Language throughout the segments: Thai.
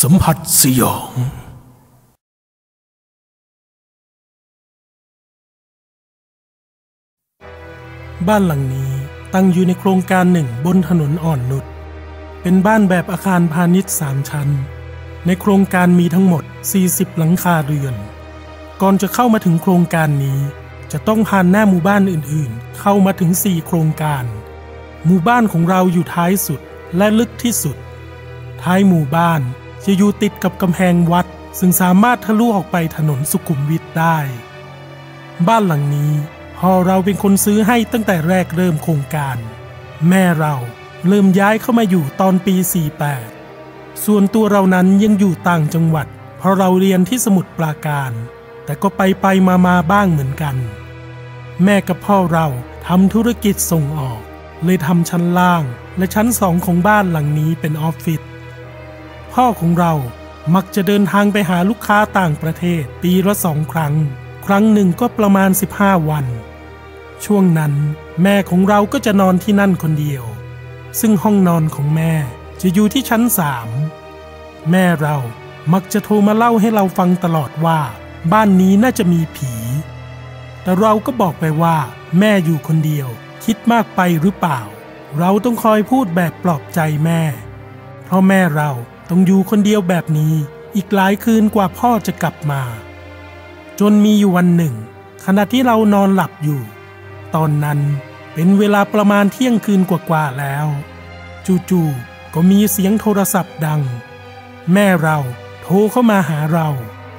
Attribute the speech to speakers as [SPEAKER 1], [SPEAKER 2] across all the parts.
[SPEAKER 1] สัมผัสสยอง บ้านหลังนี้ตั้งอยู่ในโครงการหนึ่งบนถนนอ่อนนุชเป็นบ้านแบบอาคารพาณิชย์สามชั้น ในโครงการมีทั้งหมด 40 หลังคาเรือน ก่อนจะเข้ามาถึงโครงการนี้ จะต้องผ่านหน้าหมู่บ้านอื่นๆ เข้ามาถึง 4 โครงการ หมู่บ้านของเราอยู่ท้ายสุดและลึกที่สุด ท้ายหมู่บ้าน จะอยู่ติดกับกำแพงวัด ซึ่งสามารถทะลุออกไปถนนสุขุมวิทได้ บ้านหลังนี้พ่อเราเป็นคนซื้อให้ตั้งแต่แรกเริ่มโครงการ แม่เราเริ่มย้ายเข้ามาอยู่ตอนปี 48 ส่วนตัวเรานั้นยังอยู่ต่างจังหวัด เพราะเราเรียนที่สมุทรปราการ แต่ก็ไปไปมามาบ้างเหมือนกัน แม่กับพ่อเราทำธุรกิจส่งออก เลยทำชั้นล่างและชั้นสองของบ้านหลังนี้เป็นออฟฟิศ พ่อของเรามักจะเดินทางไปหาลูกค้าต่างประเทศปีละสองครั้ง ครั้งหนึ่งก็ประมาณ 15 วัน ช่วงนั้นแม่ของเราก็จะนอนที่นั่นคนเดียว ซึ่งห้องนอนของแม่จะอยู่ที่ชั้นสามแม่เรามักจะโทรมาเล่าให้เราฟังตลอดว่า บ้านนี้น่าจะมีผี แต่เราก็บอกไปว่า แม่อยู่คนเดียว คิดมากไปหรือเปล่า เราต้องคอยพูดแบบปลอบใจแม่ เพราะแม่เรา ต้องอยู่คนเดียวแบบนี้อีกหลายคืนกว่าพ่อจะกลับมา จนมีอยู่วันหนึ่ง ขณะที่เรานอนหลับอยู่ ตอนนั้นเป็นเวลาประมาณเที่ยงคืนกว่าๆแล้ว จู่ๆก็มีเสียงโทรศัพท์ดัง แม่เราโทรเข้ามาหาเรา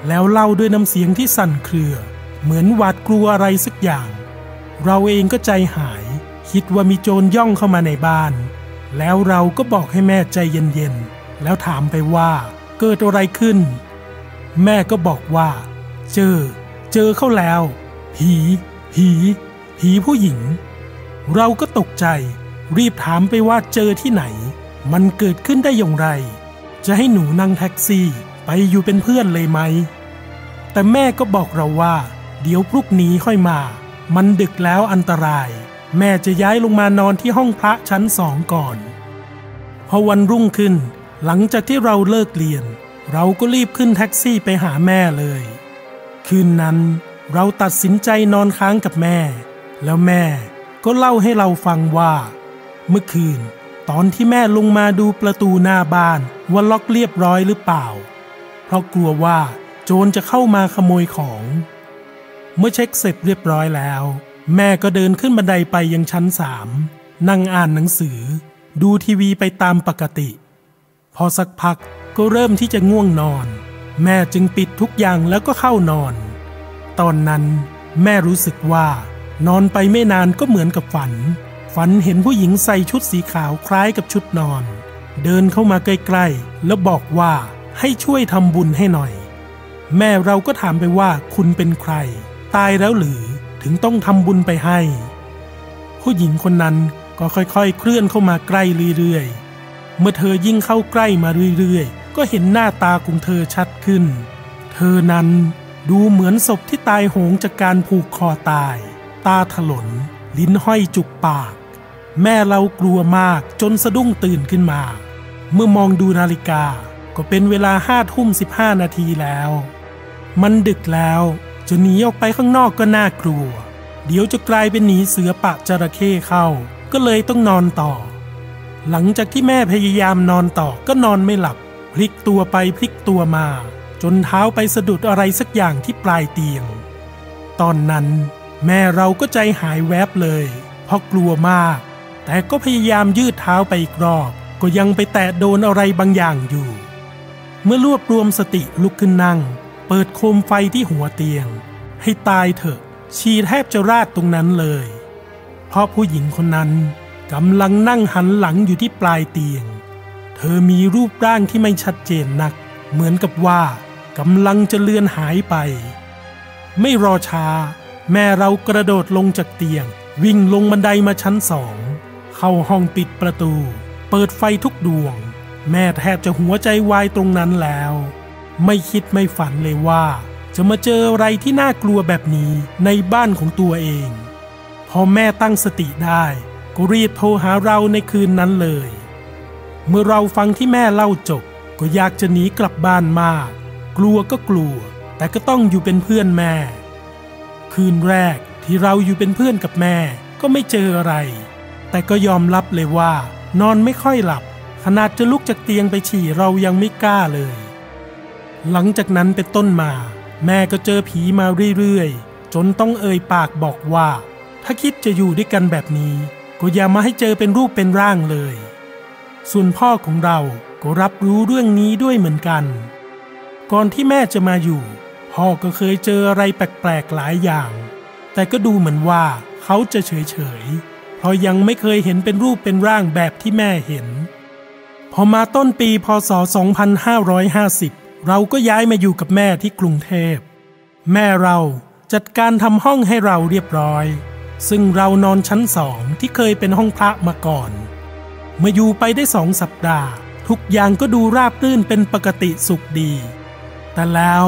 [SPEAKER 1] แล้วเล่าด้วยน้ำเสียงที่สั่นเครือ เหมือนหวาดกลัวอะไรสักอย่าง เราเองก็ใจหาย คิดว่ามีโจรย่องเข้ามาในบ้าน แล้วเราก็บอกให้แม่ใจเย็นๆ แล้วถามไปว่า เกิดอะไรขึ้น แม่ก็บอกว่า เจอ เจอเข้าแล้ว ผี ผี ผีผู้หญิง เราก็ตกใจ รีบถามไปว่าเจอที่ไหน มันเกิดขึ้นได้อย่างไร จะให้หนูนั่งแท็กซี่ไปอยู่เป็นเพื่อนเลยไหม แต่แม่ก็บอกเราว่า เดี๋ยวพรุ่งนี้ค่อยมา มันดึกแล้วอันตราย แม่จะย้ายลงมานอนที่ห้องพระชั้นสองก่อน พอวันรุ่งขึ้น หลังจากที่เราเลิกเรียน เราก็รีบขึ้นแท็กซี่ไปหาแม่เลย คืนนั้นเราตัดสินใจนอนค้างกับแม่ แล้วแม่ก็เล่าให้เราฟังว่า เมื่อคืน ตอนที่แม่ลงมาดูประตูหน้าบ้านว่าล็อกเรียบร้อยหรือเปล่า เพราะกลัวว่าโจรจะเข้ามาขโมยของ เมื่อเช็คเสร็จเรียบร้อยแล้ว แม่ก็เดินขึ้นบันไดไปยังชั้นสามนั่งอ่านหนังสือ ดูทีวีไปตามปกติ พอสักพักก็เริ่มที่จะง่วงนอน แม่จึงปิดทุกอย่างแล้วก็เข้านอน ตอนนั้นแม่รู้สึกว่า นอนไปไม่นานก็เหมือนกับฝัน ฝันเห็นผู้หญิงใส่ชุดสีขาวคล้ายกับชุดนอน เดินเข้ามาใกล้ๆ แล้วบอกว่าให้ช่วยทำบุญให้หน่อย แม่เราก็ถามไปว่าคุณเป็นใคร ตายแล้วหรือถึงต้องทำบุญไปให้ ผู้หญิงคนนั้นก็ค่อยๆ เคลื่อนเข้ามาใกล้เรื่อยๆ เมื่อเธอยิ่งเข้าใกล้มาเรื่อยๆ ก็เห็นหน้าตาของเธอชัดขึ้น เธอนั้นดูเหมือนศพที่ตายโหงจากการผูกคอตาย ตาถลน ลิ้นห้อยจุกปาก แม่เรากลัวมากจนสะดุ้งตื่นขึ้นมา เมื่อมองดูนาฬิกาก็เป็นเวลาห้าทุ่มสิบห้านาทีแล้ว มันดึกแล้วจะหนีออกไปข้างนอกก็น่ากลัว เดี๋ยวจะกลายเป็นหนีเสือปะจระเข้เข้า ก็เลยต้องนอนต่อ หลังจากที่แม่พยายามนอนต่อก็นอนไม่หลับ พลิกตัวไปพลิกตัวมา จนเท้าไปสะดุดอะไรสักอย่างที่ปลายเตียง ตอนนั้น แม่เราก็ใจหายแวบเลย เพราะกลัวมาก แต่ก็พยายามยืดเท้าไปอีกรอบก็ยังไปแตะโดนอะไรบางอย่างอยู่ เมื่อรวบรวมสติลุกขึ้นนั่ง เปิดโคมไฟที่หัวเตียง ให้ตายเถอะ ชีแทบจะราดตรงนั้นเลย เพราะผู้หญิงคนนั้น กำลังนั่งหันหลังอยู่ที่ปลายเตียง เธอมีรูปร่างที่ไม่ชัดเจนนัก เหมือนกับว่ากำลังจะเลือนหายไป ไม่รอช้า แม่เรากระโดดลงจากเตียง วิ่งลงบันไดมาชั้นสอง เข้าห้องปิดประตู เปิดไฟทุกดวง แม่แทบจะหัวใจวายตรงนั้นแล้ว ไม่คิดไม่ฝันเลยว่า จะมาเจออะไรที่น่ากลัวแบบนี้ในบ้านของตัวเอง พอแม่ตั้งสติได้ ก็รีบโทรหาเราในคืนนั้นเลย เมื่อเราฟังที่แม่เล่าจบ ก็อยากจะหนีกลับบ้านมาก กลัวก็กลัว แต่ก็ต้องอยู่เป็นเพื่อนแม่ คืนแรกที่เราอยู่เป็นเพื่อนกับแม่ก็ไม่เจออะไร แต่ก็ยอมรับเลยว่า นอนไม่ค่อยหลับ ขนาดจะลุกจากเตียงไปฉี่เรายังไม่กล้าเลย หลังจากนั้นเป็นต้นมา แม่ก็เจอผีมาเรื่อยๆ จนต้องเอ่ยปากบอกว่า ถ้าคิดจะอยู่ด้วยกันแบบนี้ ก็อย่ามาให้เจอเป็นรูปเป็นร่างเลย ส่วนพ่อของเราก็รับรู้เรื่องนี้ด้วยเหมือนกัน ก่อนที่แม่จะมาอยู่ พ่อก็เคยเจออะไรแปลกๆหลายอย่าง แต่ก็ดูเหมือนว่าเขาจะเฉยๆ เพราะยังไม่เคยเห็นเป็นรูปเป็นร่างแบบที่แม่เห็น พอมาต้นปีพศ 2550 เราก็ย้ายมาอยู่กับแม่ที่กรุงเทพ แม่เราจัดการทำห้องให้เราเรียบร้อย ซึ่งเรานอนชั้นสองที่เคยเป็นห้องพระมาก่อน เมื่ออยู่ไปได้สองสัปดาห์ ทุกอย่างก็ดูราบรื่นเป็นปกติสุขดี แต่แล้ว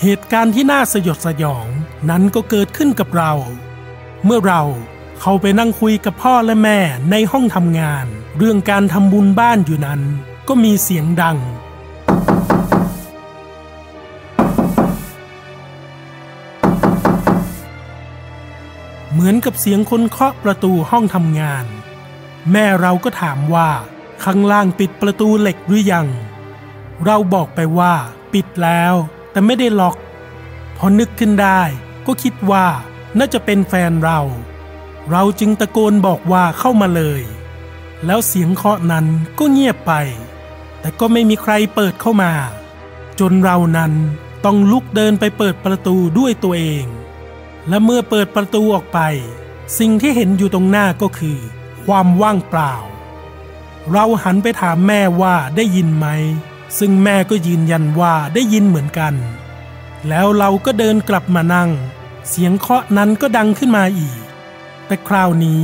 [SPEAKER 1] เหตุการณ์ที่น่าสยดสยองนั้นก็เกิดขึ้นกับเรา เมื่อเราเข้าไปนั่งคุยกับพ่อและแม่ในห้องทำงาน เรื่องการทำบุญบ้านอยู่นั้น ก็มีเสียงดัง มือนกับเสียงคนเคาะประตูห้องทำงาน แม่เราก็ถามว่า ข้างล่างปิดประตูเหล็กหรือยัง เราบอกไปว่า ปิดแล้ว แต่ไม่ได้ล็อก พอนึกขึ้นได้ ก็คิดว่าน่าจะเป็นแฟนเรา เราจึงตะโกนบอกว่าเข้ามาเลย แล้วเสียงเคาะนั้นก็เงียบไป แต่ก็ไม่มีใครเปิดเข้ามา จนเรานั้นต้องลุกเดินไปเปิดประตูด้วยตัวเอง และเมื่อเปิดประตูออกไป สิ่งที่เห็นอยู่ตรงหน้าก็คือ ความว่างเปล่า เราหันไปถามแม่ว่าได้ยินไหม ซึ่งแม่ก็ยืนยันว่าได้ยินเหมือนกัน แล้วเราก็เดินกลับมานั่ง เสียงเคาะนั้นก็ดังขึ้นมาอีก แต่คราวนี้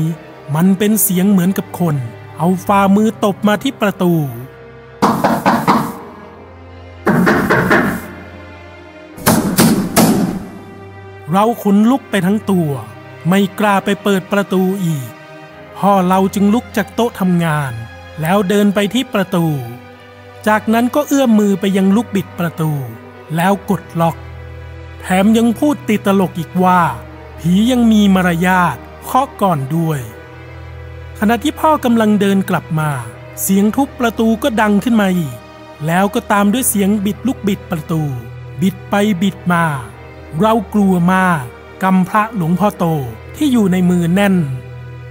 [SPEAKER 1] มันเป็นเสียงเหมือนกับคน เอาฝ่ามือตบมาที่ประตู เราขนลุกไปทั้งตัว ไม่กล้าไปเปิดประตูอีก พ่อเราจึงลุกจากโต๊ะทำงาน แล้วเดินไปที่ประตู จากนั้นก็เอื้อมมือไปยังลูกบิดประตู แล้วกดล็อก แถมยังพูดติดตลกอีกว่า ผียังมีมารยาทเคาะก่อนด้วย ขณะที่พ่อกำลังเดินกลับมา เสียงทุบประตูก็ดังขึ้นมาอีก แล้วก็ตามด้วยเสียงบิดลูกบิดประตู บิดไปบิดมา เรากลัวมากกำพระหลวงพ่อโตที่อยู่ในมือแน่น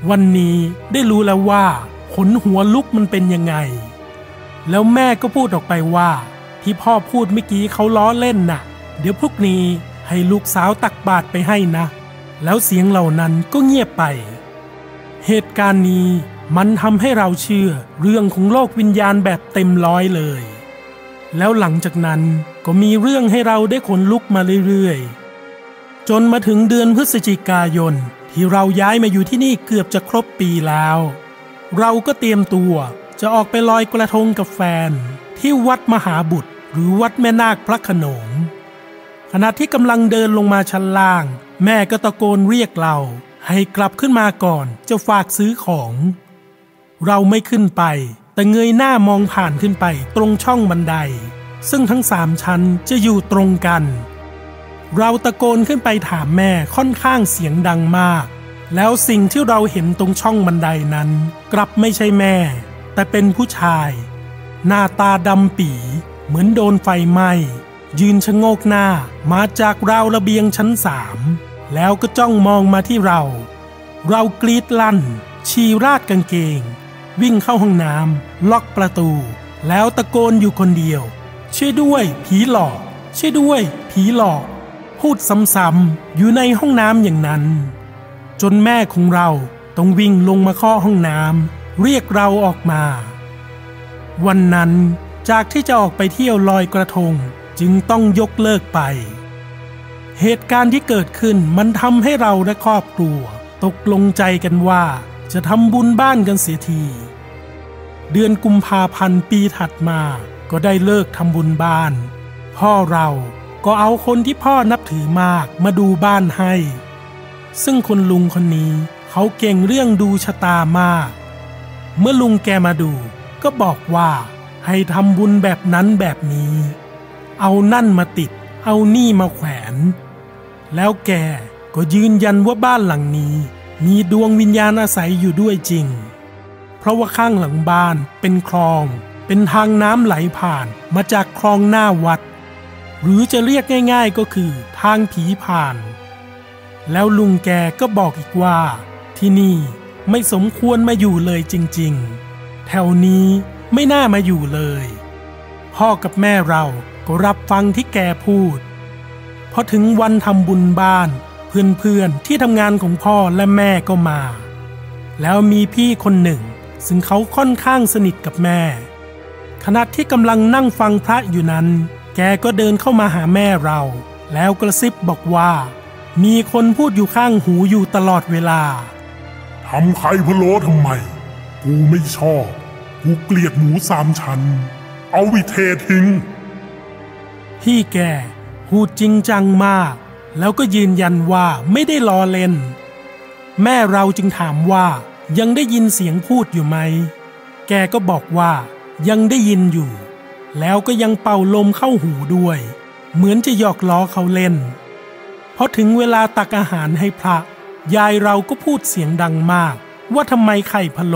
[SPEAKER 1] วันนี้ได้รู้แล้วว่าขนหัวลุกมันเป็นยังไง แล้วแม่ก็พูดออกไปว่า ที่พ่อพูดเมื่อกี้เขาล้อเล่นน่ะ เดี๋ยวพรุ่งนี้ให้ลูกสาวตักบาตรไปให้นะ แล้วเสียงเหล่านั้นก็เงียบไป เหตุการณ์นี้มันทำให้เราเชื่อเรื่องของโลกวิญญาณแบบเต็มร้อยเลย แล้วหลังจากนั้นก็มีเรื่องให้เราได้ขนลุกมาเรื่อยๆ จนมาถึงเดือนพฤศจิกายนที่เราย้ายมาอยู่ที่นี่เกือบจะครบปีแล้ว เราก็เตรียมตัวจะออกไปลอยกระทงกับแฟน ที่วัดมหาบุตร หรือวัดแม่นาคพระขนงขณะที่กำลังเดินลงมาชั้นล่าง แม่ก็ตะโกนเรียกเรา ให้กลับขึ้นมาก่อนจะฝากซื้อของ เราไม่ขึ้นไป แต่เงยหน้ามองผ่านขึ้นไปตรงช่องบันได ซึ่งทั้งสามชั้นจะอยู่ตรงกัน เราตะโกนขึ้นไปถามแม่ค่อนข้างเสียงดังมาก แล้วสิ่งที่เราเห็นตรงช่องบันไดนั้น กลับไม่ใช่แม่ แต่เป็นผู้ชาย หน้าตาดำปีเหมือนโดนไฟไหม้ยืนชะโงกหน้ามาจากราวระเบียงชั้นสามแล้วก็จ้องมองมาที่เรา เรากรีดลั่น ชีราดกางเกง วิ่งเข้าห้องน้ำล็อกประตู แล้วตะโกนอยู่คนเดียว ช่วยด้วยผีหลอก ช่วยด้วยผีหลอก พูดซ้ำๆอยู่ในห้องน้ำอย่างนั้น จนแม่ของเราต้องวิ่งลงมาเคาะห้องน้ำเรียกเราออกมา วันนั้นจากที่จะออกไปเที่ยวลอยกระทงจึงต้องยกเลิกไป เหตุการณ์ที่เกิดขึ้นมันทำให้เราและครอบครัว ตกลงใจกันว่า จะทำบุญบ้านกันเสียที เดือนกุมภาพันธ์ปีถัดมาก็ได้เลิกทำบุญบ้าน พ่อเราก็เอาคนที่พ่อนับถือมากมาดูบ้านให้ ซึ่งคนลุงคนนี้เขาเก่งเรื่องดูชะตามาก เมื่อลุงแกมาดูก็บอกว่าให้ทำบุญแบบนั้นแบบนี้ เอานั่นมาติด เอานี่มาแขวน แล้วแกก็ยืนยันว่าบ้านหลังนี้ มีดวงวิญญาณอาศัยอยู่ด้วยจริง เพราะว่าข้างหลังบ้านเป็นคลอง เป็นทางน้ำไหลผ่านมาจากคลองหน้าวัด หรือจะเรียกง่าย ๆก็คือทางผีผ่าน แล้วลุงแกก็บอกอีกว่า ที่นี่ไม่สมควรมาอยู่เลยจริงๆ แถวนี้ไม่น่ามาอยู่เลย พ่อกับแม่เราก็รับฟังที่แกพูดพอถึงวันทำบุญบ้าน เพื่อนๆที่ทำงานของพ่อและแม่ก็มา แล้วมีพี่คนหนึ่ง ซึ่งเขาค่อนข้างสนิทกับแม่ ขณะที่กำลังนั่งฟังพระอยู่นั้น แกก็เดินเข้ามาหาแม่เรา แล้วกระซิบบอกว่า มีคนพูดอยู่ข้างหูอยู่ตลอดเวลา
[SPEAKER 2] ทำไข่พะโล้ทำไม กูไม่ชอบ กูเกลียดหมูสามชั้น เอาวิเททิ้ง
[SPEAKER 1] พี่แกพูดจริงจังมาก แล้วก็ยืนยันว่าไม่ได้ล้อเล่น แม่เราจึงถามว่ายังได้ยินเสียงพูดอยู่ไหม แกก็บอกว่ายังได้ยินอยู่ แล้วก็ยังเป่าลมเข้าหูด้วย เหมือนจะหยอกล้อเขาเล่นพอถึงเวลาตักอาหารให้พระ ยายเราก็พูดเสียงดังมาก ว่าทำไมไข่พะโล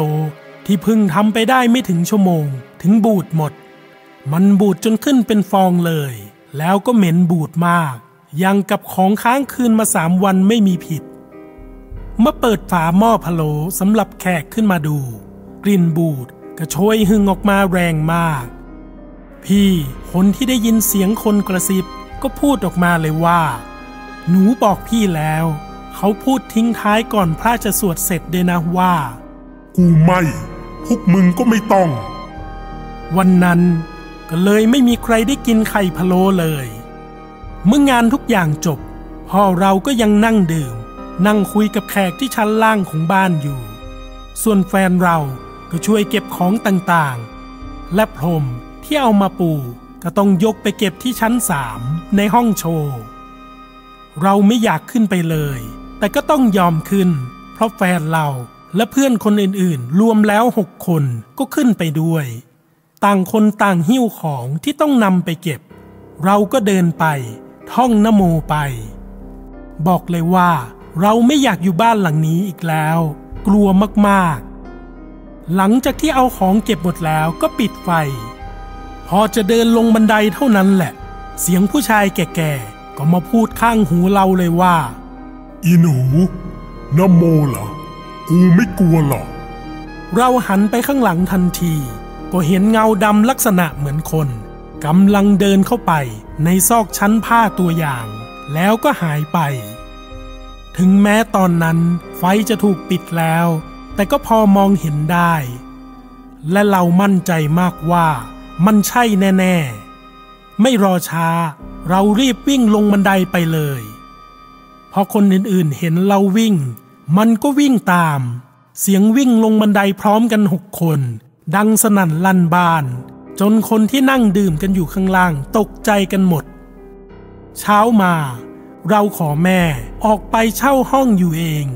[SPEAKER 1] ที่พึ่งทำไปได้ไม่ถึงชั่วโมง ถึงบูดหมด มันบูดจนขึ้นเป็นฟองเลย แล้วก็เหม็นบูดมาก ยังกับของค้างคืนมาสามวันไม่มีผิด เมื่อเปิดฝาหม้อพะโลสำหรับแขกขึ้นมาดู กลิ่นบูดกระโชยหึงออกมาแรงมาก พี่คนที่ได้ยินเสียงคนกระซิบก็พูดออกมาเลยว่า หนูบอกพี่แล้ว เขาพูดทิ้งท้ายก่อนพระจะสวดเสร็จเดยนะว่า
[SPEAKER 2] กูไม่พวกมึงก็ไม่ต้อง
[SPEAKER 1] วันนั้นก็เลยไม่มีใครได้กินไข่พะโล้เลย เมื่องานทุกอย่างจบ พ่อเราก็ยังนั่งดื่ม นั่งคุยกับแขกที่ชั้นล่างของบ้านอยู่ ส่วนแฟนเราก็ช่วยเก็บของต่างๆ และพรมที่เอามาปูก็ต้องยกไปเก็บที่ชั้นสามในห้องโชว์ เราไม่อยากขึ้นไปเลย แต่ก็ต้องยอมขึ้น เพราะแฟนเราและเพื่อนคนอื่นๆ รวมแล้วหกคนก็ขึ้นไปด้วย ต่างคนต่างหิ้วของที่ต้องนำไปเก็บ เราก็เดินไป ท่องนโมไป บอกเลยว่า เราไม่อยากอยู่บ้านหลังนี้อีกแล้ว กลัวมากๆ หลังจากที่เอาของเก็บหมดแล้วก็ปิดไฟ พอจะเดินลงบันไดเท่านั้นแหละ เสียงผู้ชายแก่ๆ ก็มาพูดข้างหูเราเลยว่า
[SPEAKER 2] อีหนูนโมเหรอกูไม่กลัวหรอก
[SPEAKER 1] เราหันไปข้างหลังทันที ก็เห็นเงาดำลักษณะเหมือนคน กำลังเดินเข้าไปในซอกชั้นผ้าตัวอย่าง แล้วก็หายไป ถึงแม้ตอนนั้นไฟจะถูกปิดแล้ว แต่ก็พอมองเห็นได้ และเรามั่นใจมากว่ามันใช่แน่ ๆ ไม่รอช้า เรารีบวิ่งลงบันไดไปเลยพอคนอื่นๆเห็นเราวิ่ง มันก็วิ่งตาม เสียงวิ่งลงบันไดพร้อมกันหกคน ดังสนั่นลั่นบ้าน จนคนที่นั่งดื่มกันอยู่ข้างล่างตกใจกันหมด เช้ามา เราขอแม่ออกไปเช่าห้องอยู่เอง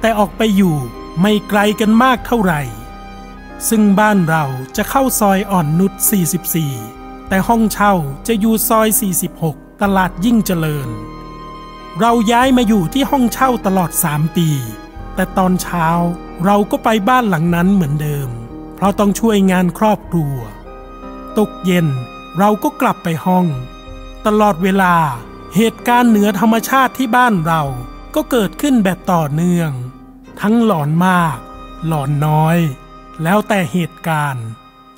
[SPEAKER 1] แต่ออกไปอยู่ไม่ไกลกันมากเท่าไหร่ ซึ่งบ้านเราจะเข้าซอยอ่อนนุช 44 แต่ห้องเช่าจะอยู่ซอย 46 ตลาดยิ่งเจริญ เราย้ายมาอยู่ที่ห้องเช่าตลอด 3 ปี แต่ตอนเช้าเราก็ไปบ้านหลังนั้นเหมือนเดิม เพราะต้องช่วยงานครอบครัว ตกเย็น เราก็กลับไปห้อง ตลอดเวลาเหตุการณ์เหนือธรรมชาติที่บ้านเราก็เกิดขึ้นแบบต่อเนื่อง ทั้งหลอนมาก หลอนน้อย แล้วแต่เหตุการณ์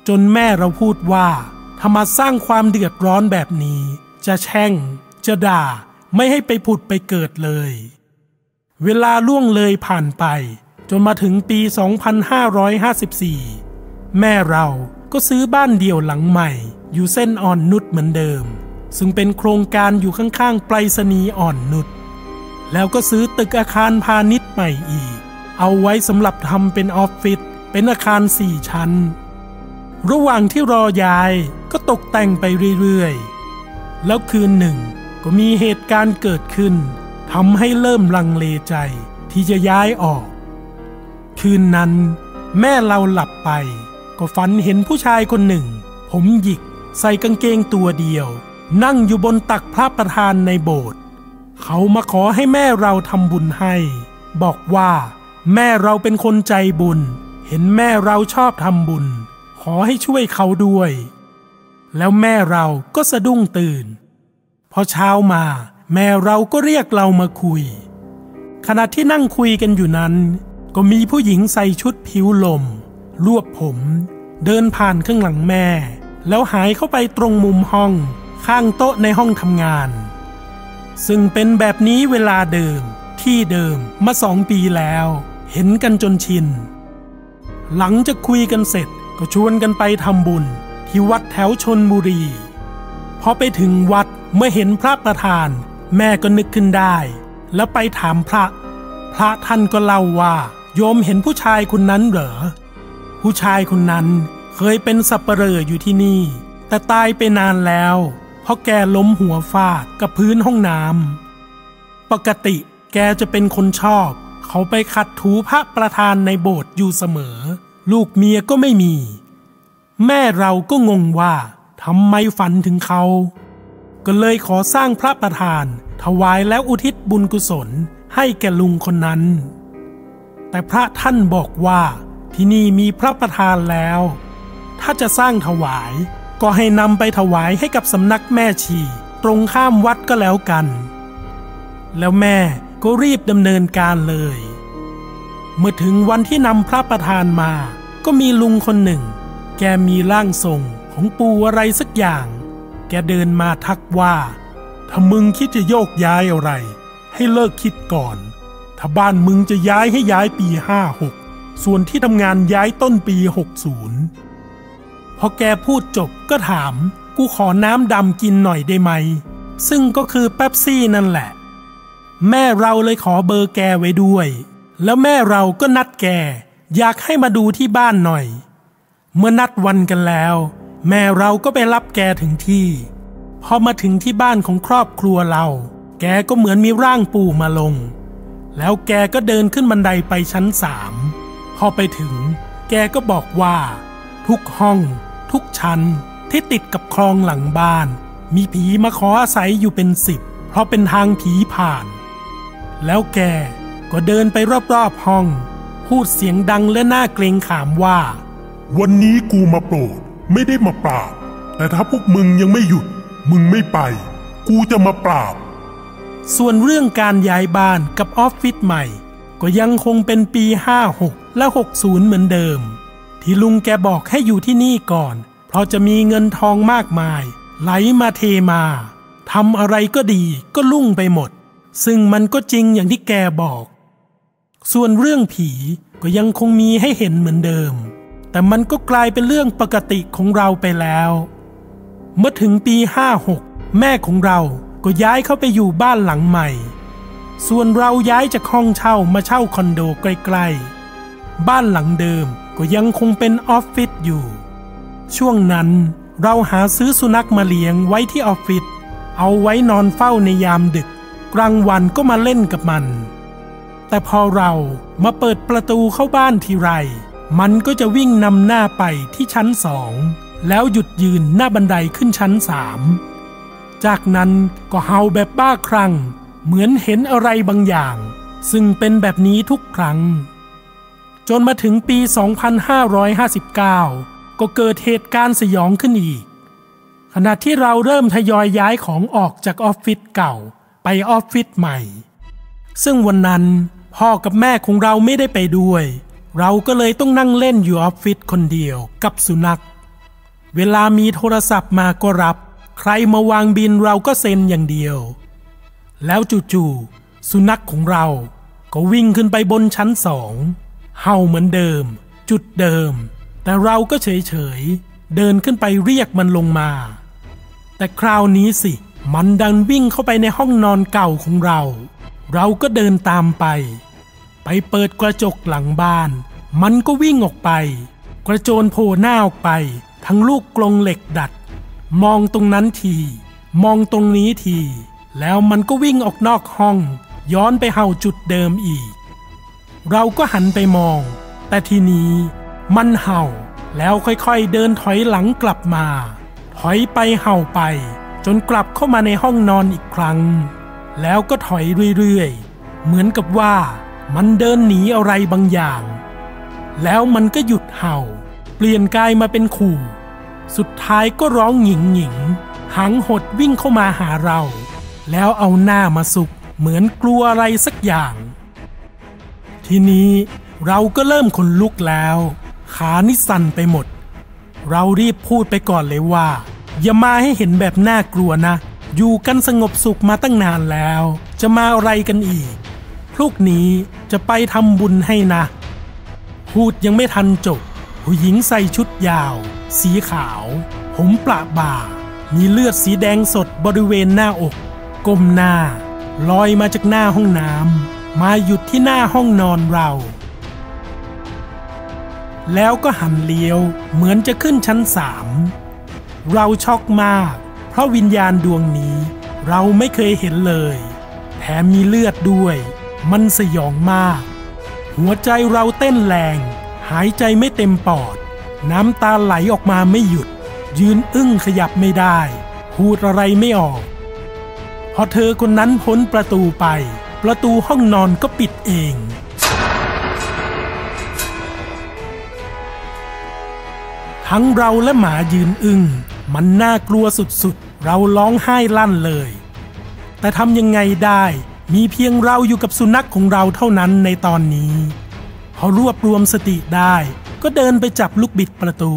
[SPEAKER 1] จนแม่เราพูดว่าถ้ามาสร้างความเดือดร้อนแบบนี้ จะแช่ง จะด่า ไม่ให้ไปผุดไปเกิดเลย เวลาล่วงเลยผ่านไป จนมาถึงปี 2554 แม่เรา ก็ซื้อบ้านเดี่ยวหลังใหม่ อยู่เส้นอ่อนนุชเหมือนเดิม ซึ่งเป็นโครงการอยู่ข้างๆไปรษณีย์อ่อนนุชแล้วก็ซื้อตึกอาคารพาณิชย์ใหม่อีก เอาไว้สำหรับทำเป็นออฟฟิศเป็นอาคารสี่ชั้น ระหว่างที่รอย้ายก็ตกแต่งไปเรื่อยๆ แล้วคืนหนึ่งก็มีเหตุการณ์เกิดขึ้นทำให้เริ่มลังเลใจที่จะย้ายออก คืนนั้นแม่เราหลับไป ก็ฝันเห็นผู้ชายคนหนึ่ง ผมหยิกใส่กางเกงตัวเดียว นั่งอยู่บนตักพระประธานในโบสถ์เขามาขอให้แม่เราทำบุญให้ บอกว่า แม่เราเป็นคนใจบุญ เห็นแม่เราชอบทำบุญ ขอให้ช่วยเขาด้วย แล้วแม่เราก็สะดุ้งตื่น พอเช้ามาแม่เราก็เรียกเรามาคุย ขณะที่นั่งคุยกันอยู่นั้น ก็มีผู้หญิงใส่ชุดผิวลม รวบผม เดินผ่านข้างหลังแม่ แล้วหายเข้าไปตรงมุมห้อง ข้างโต๊ะในห้องทำงาน ซึ่งเป็นแบบนี้เวลาเดิมที่เดิมมาสองปีแล้ว เห็นกันจนชิน หลังจากคุยกันเสร็จก็ชวนกันไปทำบุญ ที่วัดแถวชนบุรีพอไปถึงวัดเมื่อเห็นพระประธาน แม่ก็นึกขึ้นได้ แล้วไปถามพระ พระท่านก็เล่าว่า โยมเห็นผู้ชายคนนั้นเหรอ ผู้ชายคนนั้นเคยเป็นสับเปลออยู่ที่นี่ แต่ตายไปนานแล้ว เพราะแกล้มหัวฟาดกับพื้นห้องน้ำปกติแกจะเป็นคนชอบ เขาไปขัดถูพระประธานในโบสถ์อยู่เสมอ ลูกเมียก็ไม่มี แม่เราก็งงว่าทำไมฝันถึงเขา ก็เลยขอสร้างพระประธาน ถวายแล้วอุทิศบุญกุศลให้แกลุงคนนั้น แต่พระท่านบอกว่า ที่นี่มีพระประธานแล้ว ถ้าจะสร้างถวายก็ให้นำไปถวายให้กับสำนักแม่ชี ตรงข้ามวัดก็แล้วกัน แล้วแม่ก็รีบดำเนินการเลย เมื่อถึงวันที่นำพระประธานมา ก็มีลุงคนหนึ่ง แกมีร่างทรงของปู่อะไรสักอย่าง แกเดินมาทักว่า ถ้ามึงคิดจะโยกย้ายอะไร ให้เลิกคิดก่อน ถ้าบ้านมึงจะย้ายให้ย้ายปี56 ส่วนที่ทำงานย้ายต้นปี 60 พอแกพูดจบก็ถาม กูขอน้ำดำกินหน่อยได้ไหม ซึ่งก็คือแป๊บซี่นั่นแหละ แม่เราเลยขอเบอร์แกไว้ด้วย แล้วแม่เราก็นัดแก อยากให้มาดูที่บ้านหน่อย เมื่อนัดวันกันแล้ว แม่เราก็ไปรับแกถึงที่ พอมาถึงที่บ้านของครอบครัวเรา แกก็เหมือนมีร่างปู่มาลง แล้วแกก็เดินขึ้นบันไดไปชั้นสาม พอไปถึง แกก็บอกว่า ทุกห้อง ทุกชั้นที่ติดกับคลองหลังบ้าน มีผีมาขออาศัยอยู่เป็นสิบ เพราะเป็นทางผีผ่าน แล้วแกก็เดินไปรอบๆห้อง พูดเสียงดังและน่าเกรงขามว่า
[SPEAKER 2] วันนี้กูมาโปรดไม่ได้มาปราบ แต่ถ้าพวกมึงยังไม่หยุด มึงไม่ไป กูจะมาปราบ
[SPEAKER 1] ส่วนเรื่องการย้ายบ้านกับออฟฟิศใหม่ ก็ยังคงเป็นปี 56 และ 60 เหมือนเดิม ที่ลุงแกบอกให้อยู่ที่นี่ก่อน เพราะจะมีเงินทองมากมาย ไหลมาเทมาทำอะไรก็ดีก็ลุ่งไปหมด ซึ่งมันก็จริงอย่างที่แกบอก ส่วนเรื่องผีก็ยังคงมีให้เห็นเหมือนเดิม แต่มันก็กลายเป็นเรื่องปกติของเราไปแล้ว เมื่อถึงปี 56 แม่ของเราก็ย้ายเข้าไปอยู่บ้านหลังใหม่ ส่วนเราย้ายจากห้องเช่ามาเช่าคอนโดใกล้ๆ บ้านหลังเดิมก็ยังคงเป็นออฟฟิศอยู่ ช่วงนั้นเราหาซื้อสุนัขมาเลี้ยงไว้ที่ออฟฟิศเอาไว้นอนเฝ้าในยามดึก กลางวันก็มาเล่นกับมัน แต่พอเรามาเปิดประตูเข้าบ้านทีไร มันก็จะวิ่งนำหน้าไปที่ชั้นสอง แล้วหยุดยืนหน้าบันไดขึ้นชั้นสามจากนั้นก็เห่าแบบบ้าคลั่ง เหมือนเห็นอะไรบางอย่าง ซึ่งเป็นแบบนี้ทุกครั้ง จนมาถึงปี 2559 ก็เกิดเหตุการณ์สยองขึ้นอีก ขณะที่เราเริ่มทยอยย้ายของออกจากออฟฟิศเก่าไปออฟฟิศใหม่ ซึ่งวันนั้นพ่อกับแม่ของเราไม่ได้ไปด้วย เราก็เลยต้องนั่งเล่นอยู่ออฟฟิศคนเดียวกับสุนัข เวลามีโทรศัพท์มาก็รับ ใครมาวางบินเราก็เซ็นอย่างเดียว แล้วจู่ๆสุนัขของเราก็วิ่งขึ้นไปบนชั้นสอง เห่าเหมือนเดิม จุดเดิม แต่เราก็เฉยๆเดินขึ้นไปเรียกมันลงมา แต่คราวนี้สิ มันดันวิ่งเข้าไปในห้องนอนเก่าของเรา เราก็เดินตามไป ไปเปิดกระจกหลังบ้าน มันก็วิ่งออกไป กระโจนโผล่หน้าออกไป ทั้งลูกกรงเหล็กดัด มองตรงนั้นที มองตรงนี้ที แล้วมันก็วิ่งออกนอกห้อง ย้อนไปเห่าจุดเดิมอีก เราก็หันไปมอง แต่ทีนี้มันเห่าแล้วค่อยๆเดินถอยหลังกลับมา ถอยไปเห่าไป จนกลับเข้ามาในห้องนอนอีกครั้ง แล้วก็ถอยเรื่อยๆ เหมือนกับว่ามันเดินหนีอะไรบางอย่าง แล้วมันก็หยุดเห่า เปลี่ยนกายมาเป็นขู่ สุดท้ายก็ร้องหญิงหญิงหางหดวิ่งเข้ามาหาเรา แล้วเอาหน้ามาสุกเหมือนกลัวอะไรสักอย่าง ทีนี้เราก็เริ่มขนลุกแล้ว ขานี่สั่นไปหมด เรารีบพูดไปก่อนเลยว่า อย่ามาให้เห็นแบบน่ากลัวนะ อยู่กันสงบสุขมาตั้งนานแล้ว จะมาอะไรกันอีก พรุ่งนี้จะไปทำบุญให้นะ พูดยังไม่ทันจบ ผู้หญิงใส่ชุดยาว สีขาว ผมประบ่า มีเลือดสีแดงสดบริเวณหน้าอก ก้มหน้า ลอยมาจากหน้าห้องน้ำ มาหยุดที่หน้าห้องนอนเรา แล้วก็หันเลี้ยวเหมือนจะขึ้นชั้นสามเราช็อกมาก เพราะวิญญาณดวงนี้ เราไม่เคยเห็นเลย แถมมีเลือดด้วย มันสยองมาก หัวใจเราเต้นแรง หายใจไม่เต็มปอด น้ำตาไหลออกมาไม่หยุด ยืนอึ้งขยับไม่ได้ พูดอะไรไม่ออก พอเธอคนนั้นพ้นประตูไป ประตูห้องนอนก็ปิดเอง ทั้งเราและหมายืนอึง้งมันน่ากลัวสุดๆ เราร้องไห้ลั่นเลย แต่ทำยังไงได้มีเพียงเราอยู่กับสุนัขของเราเท่านั้นในตอนนี้ พอรวบรวมสติได้ ก็เดินไปจับลูกบิดประตู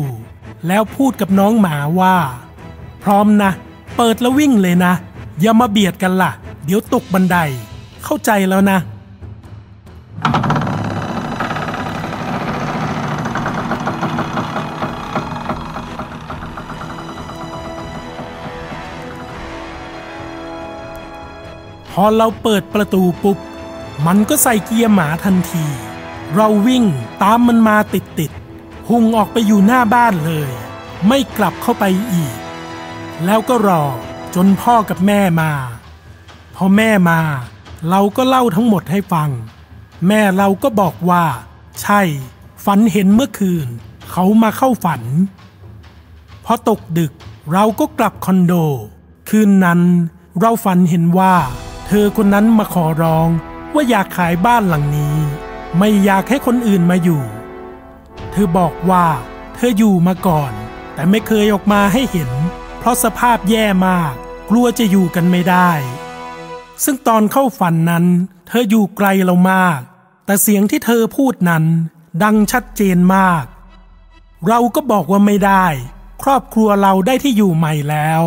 [SPEAKER 1] แล้วพูดกับน้องหมาว่า พร้อมนะ เปิดแล้ววิ่งเลยนะ อย่ามาเบียดกันล่ะ เดี๋ยวตกบันได เข้าใจแล้วนะ พอเราเปิดประตูปุ๊บ มันก็ใส่เกียร์หมาทันที เราวิ่งตามมันมาติดติดๆพุ่งออกไปอยู่หน้าบ้านเลย ไม่กลับเข้าไปอีก แล้วก็รอจนพ่อกับแม่มา พอแม่มา เราก็เล่าทั้งหมดให้ฟัง แม่เราก็บอกว่า ใช่ ฝันเห็นเมื่อคืน เขามาเข้าฝัน พอตกดึกเราก็กลับคอนโด คืนนั้น เราฝันเห็นว่า เธอคนนั้นมาขอร้องว่าอยากขายบ้านหลังนี้ ไม่อยากให้คนอื่นมาอยู่ เธอบอกว่า เธออยู่มาก่อน แต่ไม่เคยออกมาให้เห็น เพราะสภาพแย่มาก กลัวจะอยู่กันไม่ได้ ซึ่งตอนเข้าฝันนั้น เธออยู่ไกลเรามาก แต่เสียงที่เธอพูดนั้น ดังชัดเจนมาก เราก็บอกว่าไม่ได้ ครอบครัวเราได้ที่อยู่ใหม่แล้ว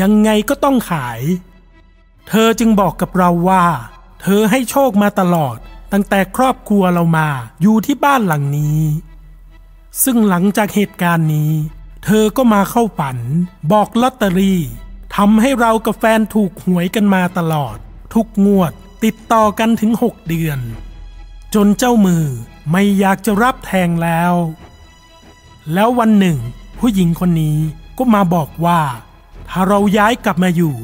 [SPEAKER 1] ยังไงก็ต้องขาย เธอจึงบอกกับเราว่า เธอให้โชคมาตลอด ตั้งแต่ครอบครัวเรามาอยู่ที่บ้านหลังนี้ ซึ่งหลังจากเหตุการณ์นี้ เธอก็มาเข้าฝัน บอกลอตเตอรี่ทำให้เรากับแฟนถูกหวยกันมาตลอด ทุกงวดติดต่อกันถึงหกเดือน จนเจ้ามือไม่อยากจะรับแทงแล้ว แล้ววันหนึ่ง ผู้หญิงคนนี้ก็มาบอกว่า ถ้าเราย้ายกลับมาอยู่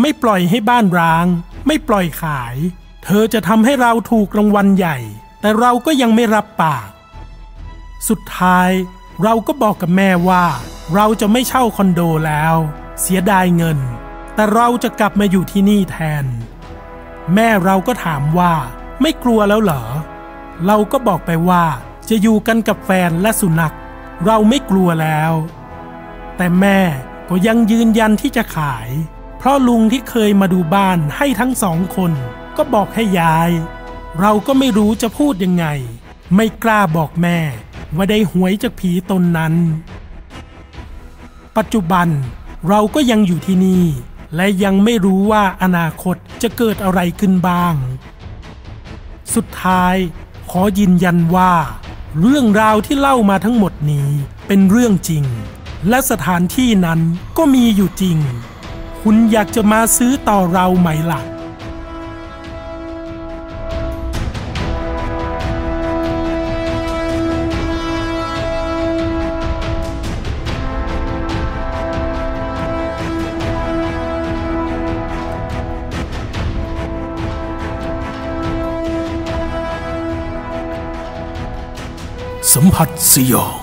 [SPEAKER 1] ไม่ปล่อยให้บ้านร้าง ไม่ปล่อยขาย เธอจะทำให้เราถูกรางวัลใหญ่ แต่เราก็ยังไม่รับปาก สุดท้ายเราก็บอกกับแม่ว่า เราจะไม่เช่าคอนโดแล้ว เสียดายเงิน แต่เราจะกลับมาอยู่ที่นี่แทน แม่เราก็ถามว่า ไม่กลัวแล้วเหรอ เราก็บอกไปว่าจะอยู่กันกับแฟนและสุนัข เราไม่กลัวแล้ว แต่แม่ก็ยังยืนยันที่จะขาย เพราะลุงที่เคยมาดูบ้านให้ทั้งสองคน ก็บอกให้ย้าย เราก็ไม่รู้จะพูดยังไง ไม่กล้าบอกแม่ ว่าได้หวยจากผีตนนั้น ปัจจุบันเราก็ยังอยู่ที่นี่ และยังไม่รู้ว่าอนาคตจะเกิดอะไรขึ้นบ้าง สุดท้ายขอยืนยันว่า เรื่องราวที่เล่ามาทั้งหมดนี้เป็นเรื่องจริง และสถานที่นั้นก็มีอยู่จริง คุณอยากจะมาซื้อต่อเราไหมล่ะ มผัสสยอง